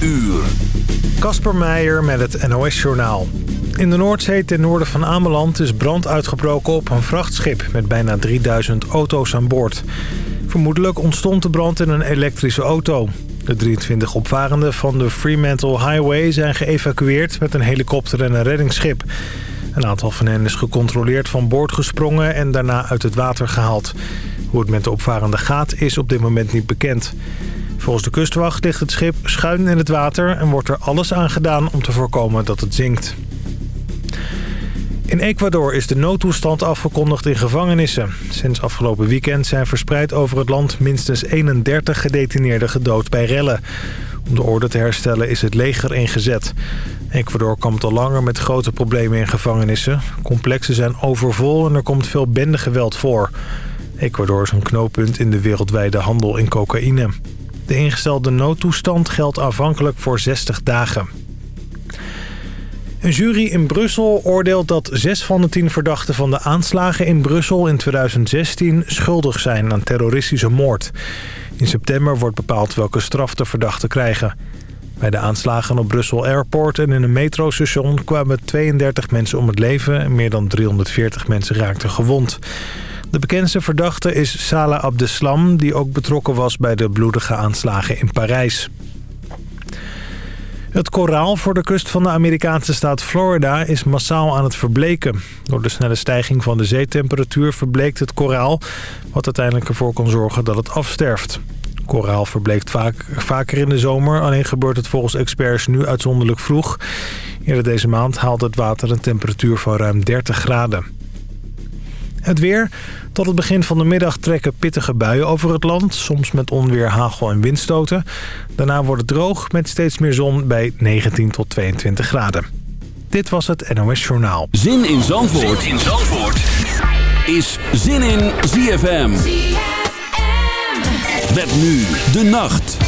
uur. Kasper Meijer met het NOS-journaal. In de Noordzee ten noorden van Ameland is brand uitgebroken op een vrachtschip... met bijna 3000 auto's aan boord. Vermoedelijk ontstond de brand in een elektrische auto. De 23 opvarenden van de Fremantle Highway zijn geëvacueerd... met een helikopter en een reddingsschip. Een aantal van hen is gecontroleerd van boord gesprongen... en daarna uit het water gehaald. Hoe het met de opvarenden gaat is op dit moment niet bekend. Volgens de kustwacht ligt het schip schuin in het water... en wordt er alles aan gedaan om te voorkomen dat het zinkt. In Ecuador is de noodtoestand afgekondigd in gevangenissen. Sinds afgelopen weekend zijn verspreid over het land minstens 31 gedetineerden gedood bij rellen. Om de orde te herstellen is het leger ingezet. Ecuador kampt al langer met grote problemen in gevangenissen. Complexen zijn overvol en er komt veel bendegeweld voor. Ecuador is een knooppunt in de wereldwijde handel in cocaïne. De ingestelde noodtoestand geldt aanvankelijk voor 60 dagen. Een jury in Brussel oordeelt dat zes van de tien verdachten van de aanslagen in Brussel in 2016 schuldig zijn aan terroristische moord. In september wordt bepaald welke straf de verdachten krijgen. Bij de aanslagen op Brussel Airport en in een metrostation kwamen 32 mensen om het leven en meer dan 340 mensen raakten gewond. De bekendste verdachte is Salah Abdeslam, die ook betrokken was bij de bloedige aanslagen in Parijs. Het koraal voor de kust van de Amerikaanse staat Florida is massaal aan het verbleken. Door de snelle stijging van de zeetemperatuur verbleekt het koraal... wat uiteindelijk ervoor kan zorgen dat het afsterft. Koraal verbleekt vaak, vaker in de zomer, alleen gebeurt het volgens experts nu uitzonderlijk vroeg. Eerder deze maand haalt het water een temperatuur van ruim 30 graden. Het weer. Tot het begin van de middag trekken pittige buien over het land. Soms met onweer, hagel en windstoten. Daarna wordt het droog met steeds meer zon bij 19 tot 22 graden. Dit was het NOS Journaal. Zin in Zandvoort, zin in Zandvoort. is Zin in ZFM. ZFM. Met nu de nacht.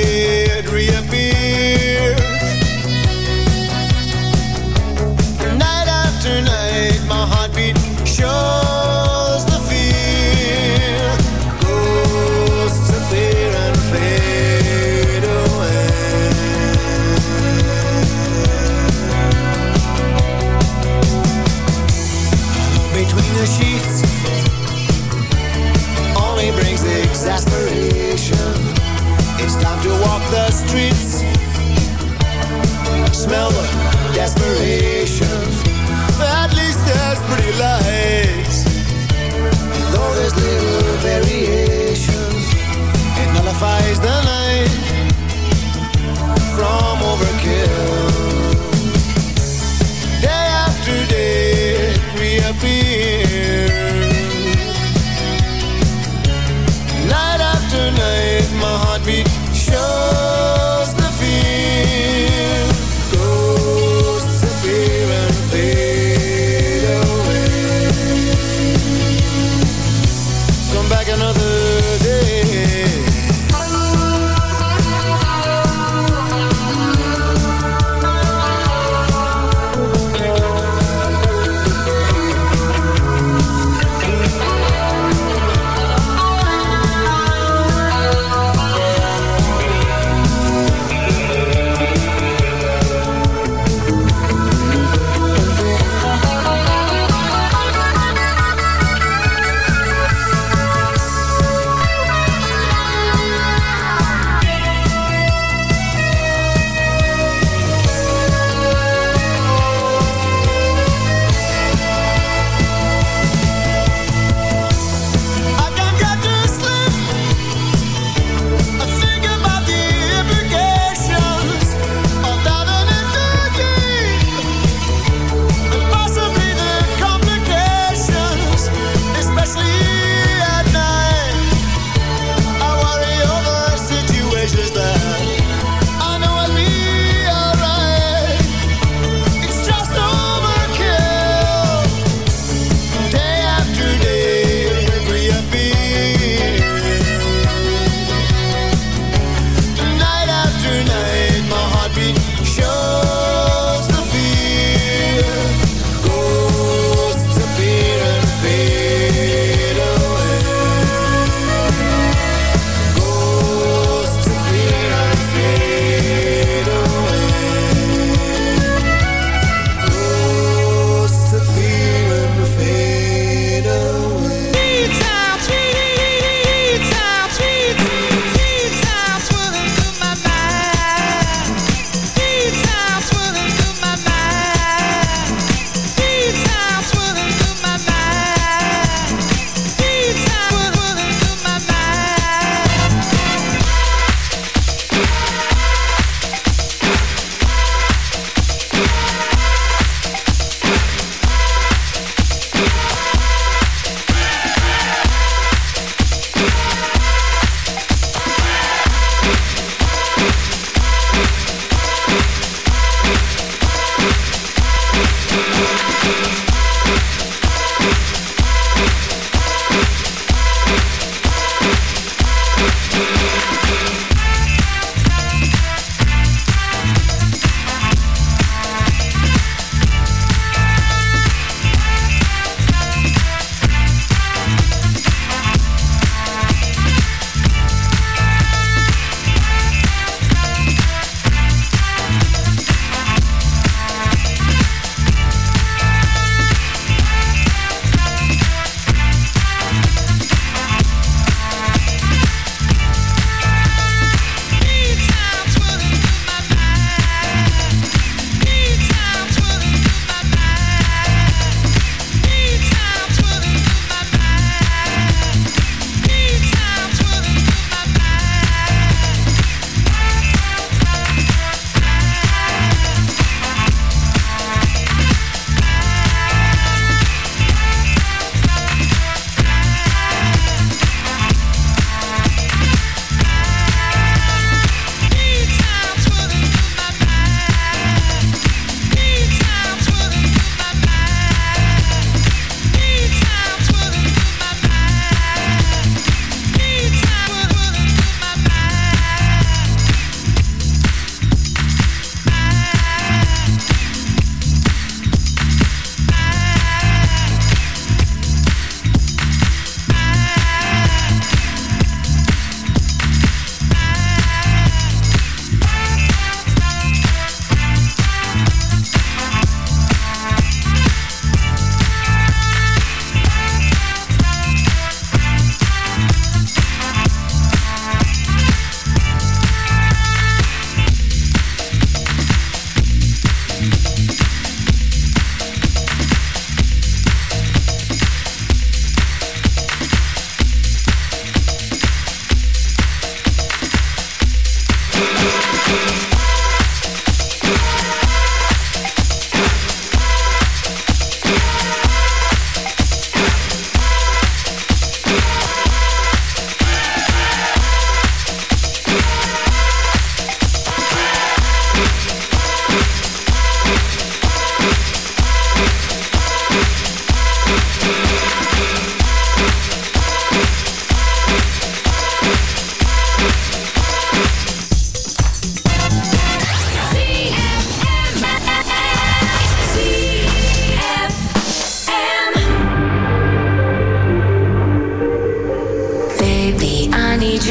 reappears.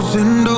thousand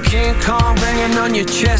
can't call banging on your chest.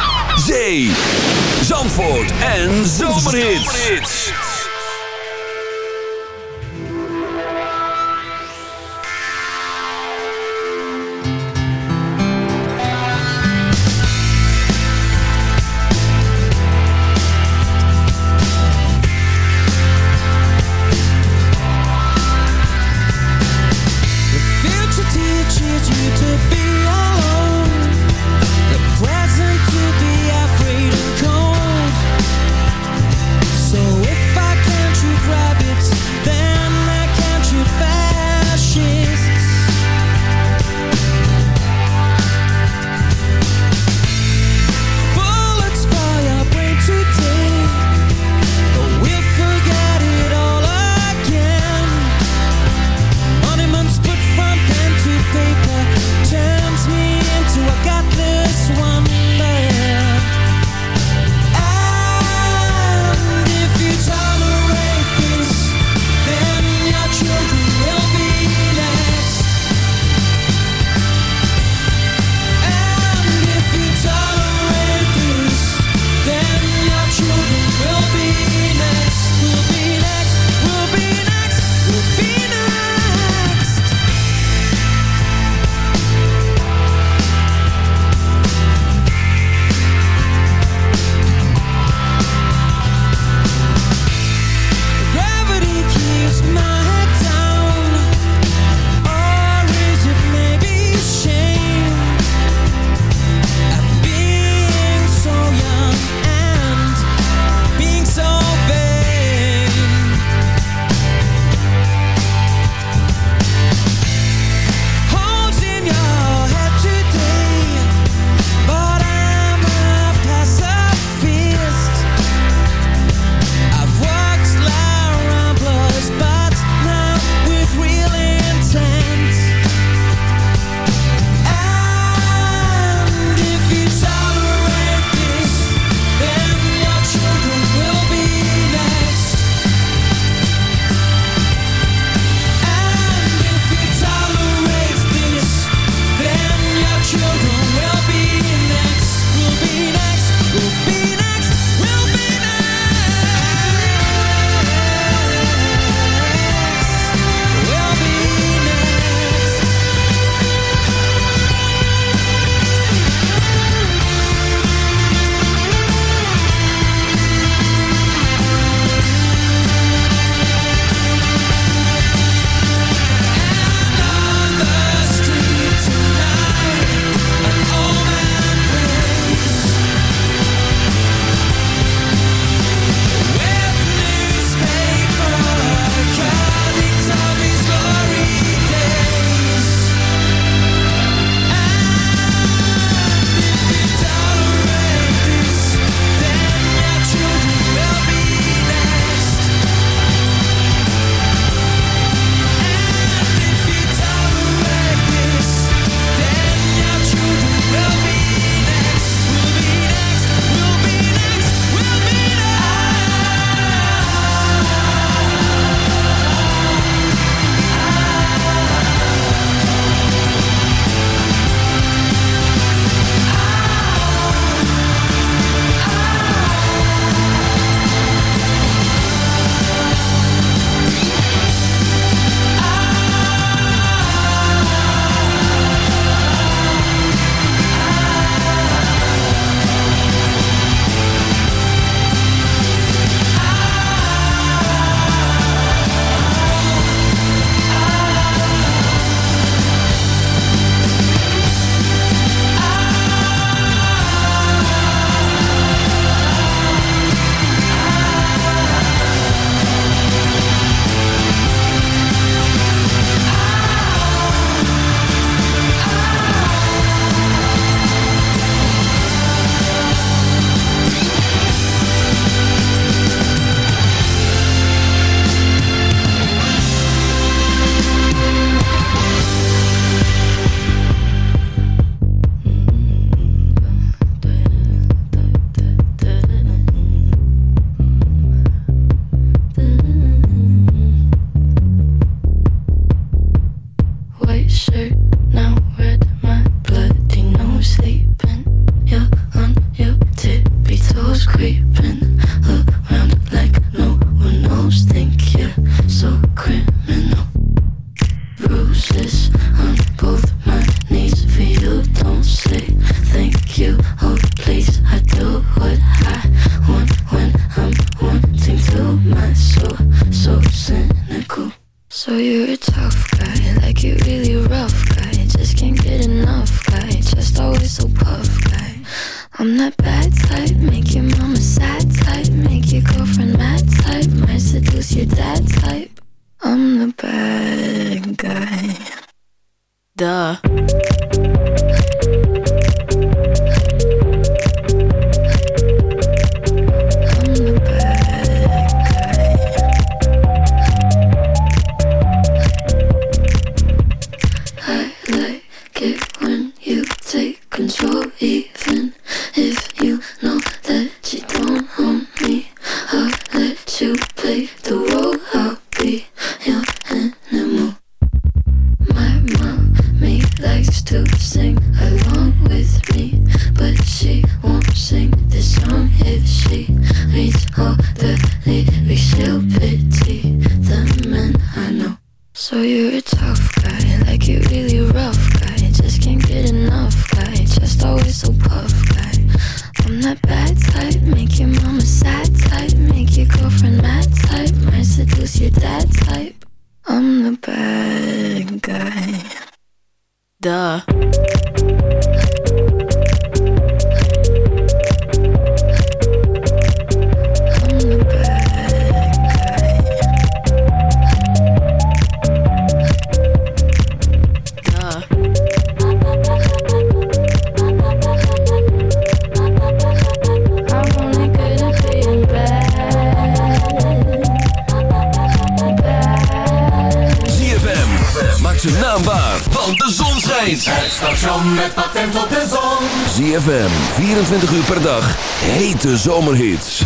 per dag. Hete zomerhits.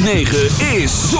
106.9 is Zon.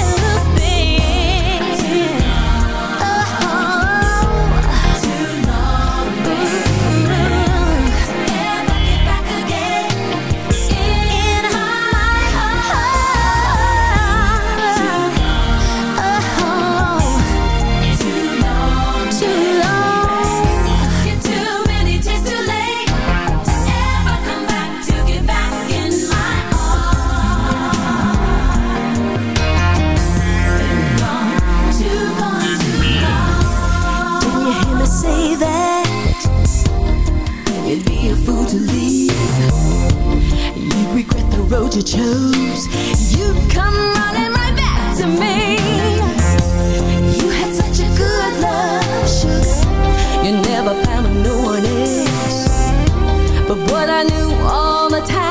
You chose, you'd come running right back to me. You had such a good love, sugar. You never found no one else. But what I knew all the time,